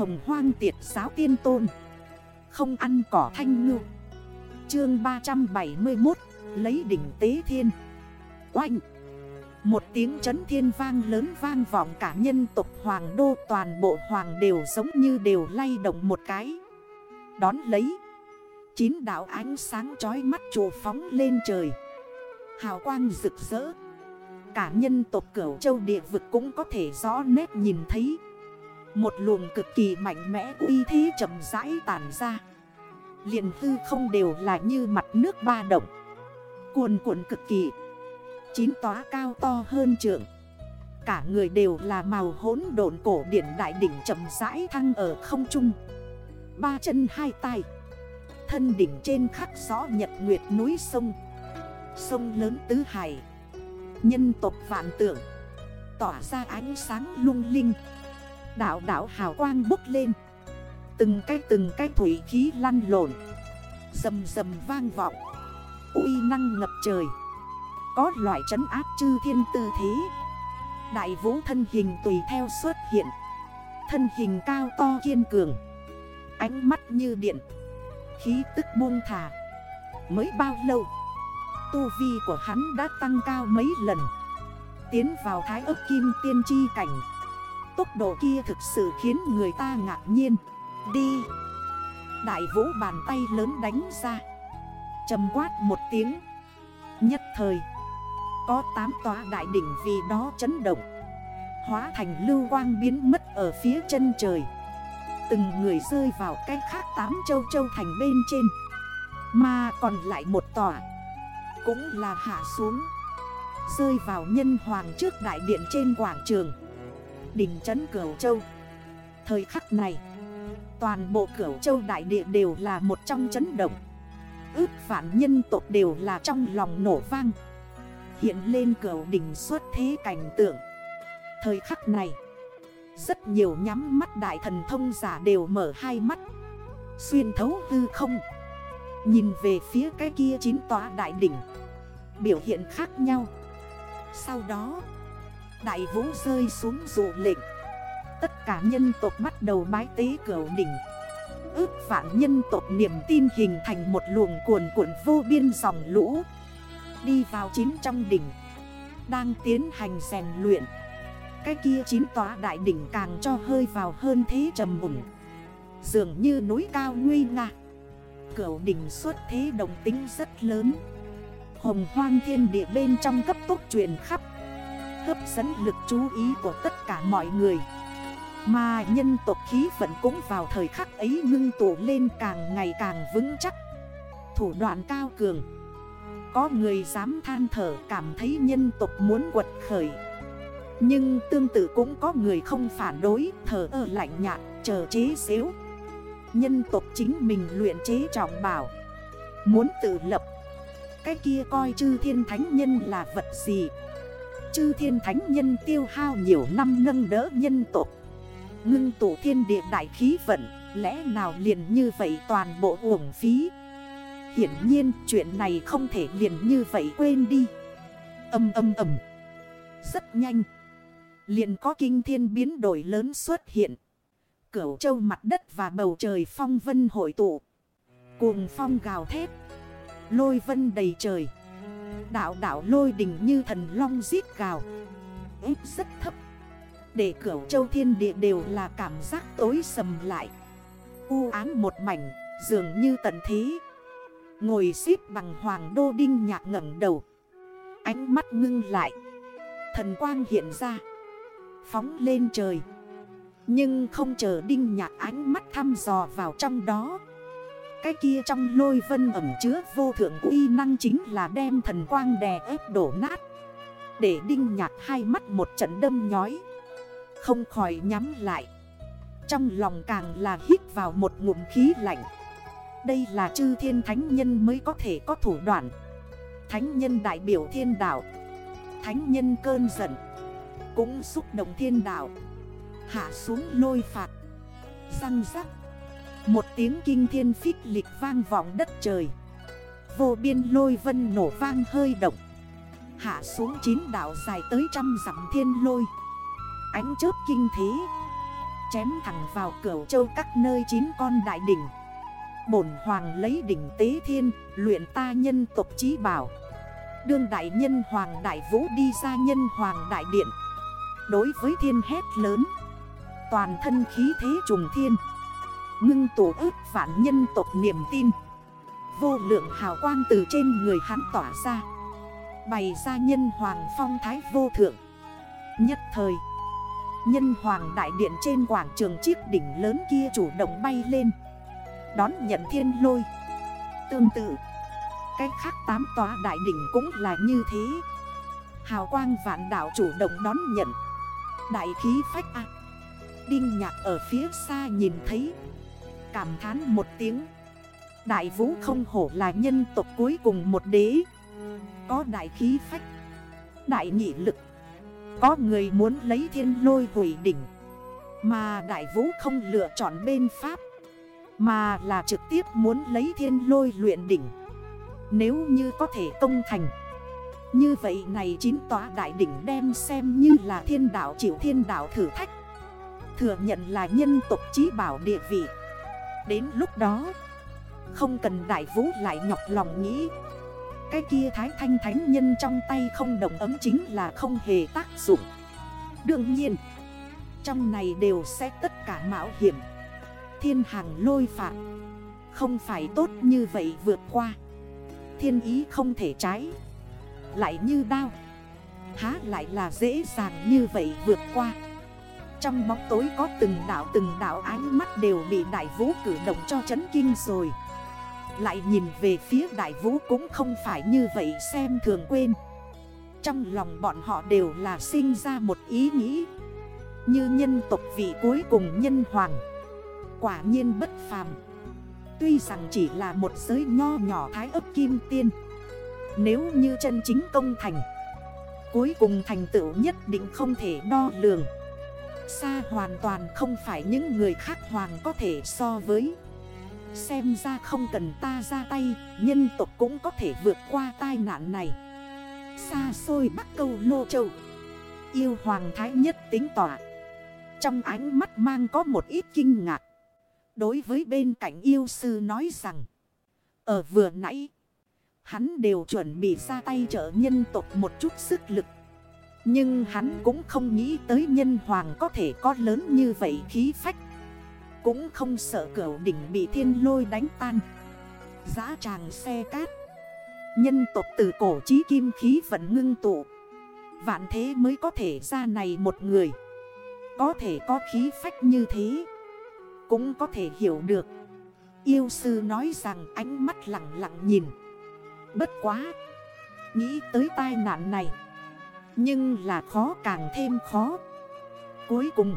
hồng hoang tiệt giáo tiên tôn. Không ăn cỏ thanh ngư. Chương 371 Lấy đỉnh tế thiên. Oanh. Một tiếng chấn thiên vang lớn vang vọng cả nhân tộc hoàng đô, Toàn bộ hoàng đều giống như đều lay động một cái. Đón lấy. Chín đảo ánh sáng chói mắt trụ phóng lên trời. Hào quang rực rỡ. Cả nhân tộc cửu châu địa vực cũng có thể rõ nét nhìn thấy. Một luồng cực kỳ mạnh mẽ uy thế chậm rãi tản ra. Liền hư không đều là như mặt nước ba động. Cuồn cuộn cực kỳ. Chín tóa cao to hơn trượng. Cả người đều là màu hỗn độn cổ điển đại đỉnh chậm rãi thăng ở không trung. Ba chân hai tay. Thân đỉnh trên khắc rõ nhật nguyệt núi sông. Sông lớn tứ hải. Nhân tộc vạn tượng. Tỏa ra ánh sáng lung linh. Đảo đảo hào quang bốc lên. Từng cái từng cái thủy khí lăn lộn. Dầm dầm vang vọng. Uy năng ngập trời. Có loại trấn áp chư thiên tư thế. Đại vũ thân hình tùy theo xuất hiện. Thân hình cao to kiên cường. Ánh mắt như điện. Khí tức buông thả. Mới bao lâu? Tu vi của hắn đã tăng cao mấy lần. Tiến vào thái ấp kim tiên tri cảnh. Tốc độ kia thực sự khiến người ta ngạc nhiên. Đi. Đại vũ bàn tay lớn đánh ra. Trầm quát một tiếng. Nhất thời, Có tám tòa đại đỉnh vì đó chấn động. Hóa thành lưu quang biến mất ở phía chân trời. Từng người rơi vào cái khác tám châu châu thành bên trên. Mà còn lại một tòa. Cũng là hạ xuống. Rơi vào nhân hoàng trước đại điện trên quảng trường. Đỉnh trấn cửu châu. Thời khắc này, Toàn bộ cửu châu đại địa đều là một trong chấn động. Ước phản nhân tộc đều là trong lòng nổ vang. Hiện lên cửu đỉnh xuất thế cảnh tượng. Thời khắc này, Rất nhiều nhắm mắt đại thần thông giả đều mở hai mắt. Xuyên thấu hư không. Nhìn về phía cái kia chín tòa đại đỉnh. Biểu hiện khác nhau. Sau đó Đại vũ rơi xuống dụ lệnh. Tất cả nhân tộc bắt đầu bái tế cửu đỉnh. Ước vạn nhân tộc niềm tin hình thành một luồng cuồn cuộn vô biên dòng lũ. Đi vào chín trong đỉnh. Đang tiến hành rèn luyện. Cái kia chín tòa đại đỉnh càng cho hơi vào hơn thế trầm mùng. Dường như núi cao nguy nga. Cửu đỉnh xuất thế đồng tính rất lớn. Hồng hoang thiên địa bên trong cấp tốc truyền khắp. Hấp dẫn lực chú ý của tất cả mọi người. Mà nhân tộc khí vận cũng vào thời khắc ấy ngưng tụ lên càng ngày càng vững chắc. Thủ đoạn cao cường. Có người dám than thở cảm thấy nhân tộc muốn quật khởi. Nhưng tương tự cũng có người không phản đối, Thở ở lạnh nhạt, chờ chế xếu. Nhân tộc chính mình luyện chế trọng bảo. Muốn tự lập. Cái kia coi chư thiên thánh nhân là vật gì? Chư thiên thánh nhân tiêu hao nhiều năm nâng đỡ nhân tộc. Ngưng tụ thiên địa đại khí vận, Lẽ nào liền như vậy toàn bộ uổng phí? Hiển nhiên chuyện này không thể liền như vậy quên đi. Âm âm âm. Rất nhanh. Liền có kinh thiên biến đổi lớn xuất hiện. Cửu châu mặt đất và bầu trời phong vân hội tụ. Cuồng phong gào thét. Lôi vân đầy trời. Đạo đạo lôi đình như thần long giết gào. Ít rất thấp. Để cửu châu thiên địa đều là cảm giác tối sầm lại. U án một mảnh, dường như tận thế. Ngồi xếp bằng hoàng đô đinh nhạc ngẩn đầu. Ánh mắt ngưng lại. Thần quang hiện ra. Phóng lên trời. Nhưng không chờ đinh nhạc ánh mắt thăm dò vào trong đó. Cái kia trong lôi vân ẩm chứa vô thượng uy năng chính là đem thần quang đè ép đổ nát. Để đinh nhạt hai mắt một trận đâm nhói. Không khỏi nhắm lại. Trong lòng càng là hít vào một ngụm khí lạnh. Đây là chư thiên thánh nhân mới có thể có thủ đoạn. Thánh nhân đại biểu thiên đạo. Thánh nhân cơn giận. Cũng xúc động thiên đạo. Hạ xuống lôi phạt. Răng rắc. Một tiếng kinh thiên phích lịch vang vọng đất trời. Vô biên lôi vân nổ vang hơi động. Hạ xuống chín đảo dài tới trăm dặm thiên lôi. Ánh chớp kinh thế. Chém thẳng vào cửa châu các nơi chín con đại đỉnh. Bổn hoàng lấy đỉnh tế thiên, Luyện ta nhân tộc trí bảo. Đương đại nhân hoàng đại vũ đi ra nhân hoàng đại điện. Đối với thiên hét lớn. Toàn thân khí thế trùng thiên. Ngưng tổ ước vạn nhân tộc niềm tin. Vô lượng hào quang từ trên người hắn tỏa ra. Bày ra nhân hoàng phong thái vô thượng. Nhất thời, Nhân hoàng đại điện trên quảng trường chiếc đỉnh lớn kia chủ động bay lên. Đón nhận thiên lôi. Tương tự, Cách khác tám tòa đại đỉnh cũng là như thế. Hào quang vạn đảo chủ động đón nhận. Đại khí phách ạ. Đinh nhạc ở phía xa nhìn thấy. Cảm thán một tiếng. Đại vũ không hổ là nhân tộc cuối cùng một đế. Có đại khí phách, Đại nghị lực. Có người muốn lấy thiên lôi hủy đỉnh. Mà đại vũ không lựa chọn bên Pháp, Mà là trực tiếp muốn lấy thiên lôi luyện đỉnh. Nếu như có thể công thành, Như vậy này chín tòa đại đỉnh đem xem như là thiên đạo chịu thiên đạo thử thách. Thừa nhận là nhân tộc trí bảo địa vị. Đến lúc đó, Không cần đại vũ lại nhọc lòng nghĩ. Cái kia thái thanh thánh nhân trong tay không đồng ấm chính là không hề tác dụng. Đương nhiên, Trong này đều sẽ tất cả mạo hiểm. Thiên hàng lôi phạm, Không phải tốt như vậy vượt qua. Thiên ý không thể trái, Lại như đao. Há lại là dễ dàng như vậy vượt qua trong bóng tối có từng đảo từng đảo ánh mắt đều bị đại vũ cử động cho chấn kinh rồi. Lại nhìn về phía đại vũ cũng không phải như vậy xem thường quên. Trong lòng bọn họ đều là sinh ra một ý nghĩ. Như nhân tộc vị cuối cùng nhân hoàng. Quả nhiên bất phàm. Tuy rằng chỉ là một giới nho nhỏ thái ấp kim tiên. Nếu như chân chính công thành, Cuối cùng thành tựu nhất định không thể đo lường. Xa hoàn toàn không phải những người khác hoàng có thể so với. Xem ra không cần ta ra tay, Nhân tộc cũng có thể vượt qua tai nạn này. Xa xôi bắc câu lô châu. Yêu hoàng thái nhất tính tỏa. Trong ánh mắt mang có một ít kinh ngạc. Đối với bên cạnh yêu sư nói rằng, Ở vừa nãy, Hắn đều chuẩn bị ra tay trợ nhân tộc một chút sức lực nhưng hắn cũng không nghĩ tới nhân hoàng có thể có lớn như vậy khí phách. Cũng không sợ cửa đỉnh bị thiên lôi đánh tan. Giá tràng xe cát. Nhân tộc từ cổ chí kim khí vẫn ngưng tụ. Vạn thế mới có thể ra này một người. Có thể có khí phách như thế. Cũng có thể hiểu được. Yêu sư nói rằng ánh mắt lặng lặng nhìn. Bất quá. Nghĩ tới tai nạn này nhưng là khó càng thêm khó. Cuối cùng,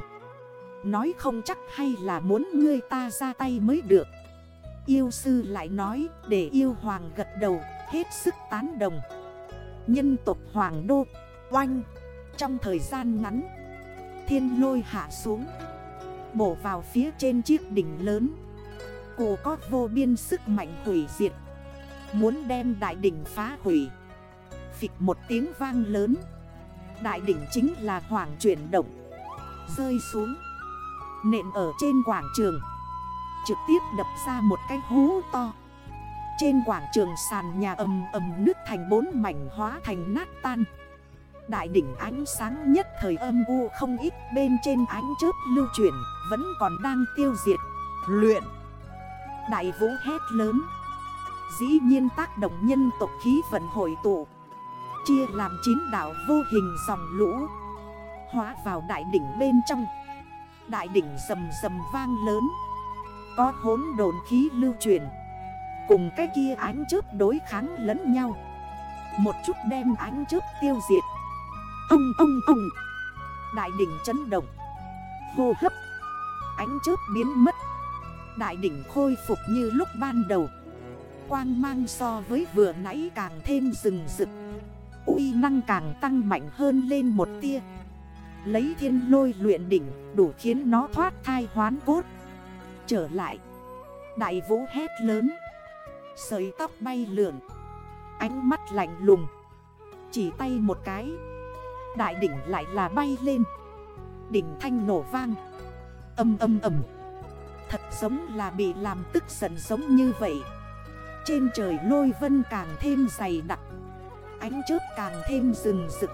Nói không chắc hay là muốn ngươi ta ra tay mới được. Yêu sư lại nói để yêu hoàng gật đầu, Hết sức tán đồng. Nhân tộc hoàng đô, Oanh, Trong thời gian ngắn, Thiên lôi hạ xuống, Bổ vào phía trên chiếc đỉnh lớn. Cổ có vô biên sức mạnh hủy diệt, Muốn đem đại đỉnh phá hủy. Phịch một tiếng vang lớn Đại đỉnh chính là hoàng chuyển động. Rơi xuống. Nện ở trên quảng trường. Trực tiếp đập ra một cái hố to. Trên quảng trường sàn nhà ầm ầm nứt thành bốn mảnh hóa thành nát tan. Đại đỉnh ánh sáng nhất thời âm u không ít, Bên trên ánh chớp lưu chuyển, Vẫn còn đang tiêu diệt. Luyện. Đại vũ hét lớn. Dĩ nhiên tác động nhân tộc khí vận hội tụ. Chia làm chín đảo vô hình dòng lũ, Hóa vào đại đỉnh bên trong. Đại đỉnh rầm rầm vang lớn, Có hốn đồn khí lưu truyền, Cùng cái kia ánh chớp đối kháng lẫn nhau. Một chút đem ánh chớp tiêu diệt. Ông ông ông. Đại đỉnh chấn động, Hô hấp, Ánh chớp biến mất. Đại đỉnh khôi phục như lúc ban đầu. Quang mang so với vừa nãy càng thêm rừng rực uy năng càng tăng mạnh hơn lên một tia. Lấy thiên lôi luyện đỉnh, đủ khiến nó thoát thai hoán cốt. Trở lại. Đại vũ hét lớn. Sợi tóc bay lượn. Ánh mắt lạnh lùng. Chỉ tay một cái. Đại đỉnh lại là bay lên. Đỉnh thanh nổ vang. Âm âm âm Thật giống là bị làm tức giận giống như vậy. Trên trời lôi vân càng thêm dày đặc. Ánh chớp càng thêm rừng rực.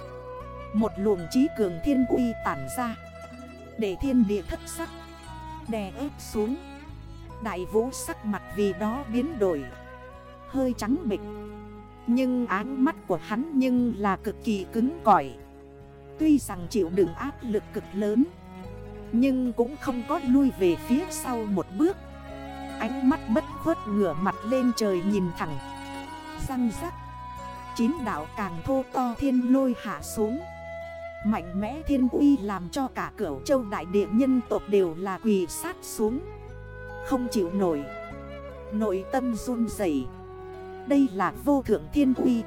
Một luồng trí cường thiên uy tản ra. Để thiên địa thất sắc. Đè ép xuống. Đại vũ sắc mặt vì đó biến đổi. Hơi trắng mịch Nhưng ánh mắt của hắn nhưng là cực kỳ cứng cỏi. Tuy rằng chịu đựng áp lực cực lớn, Nhưng cũng không có lui về phía sau một bước. Ánh mắt bất khuất ngửa mặt lên trời nhìn thẳng. Răng rắc. Chín đảo càng thô to thiên lôi hạ xuống. Mạnh mẽ thiên uy làm cho cả cửu châu đại địa nhân tộc đều là quỳ sát xuống. Không chịu nổi. Nội tâm run dậy Đây là vô thượng thiên uy.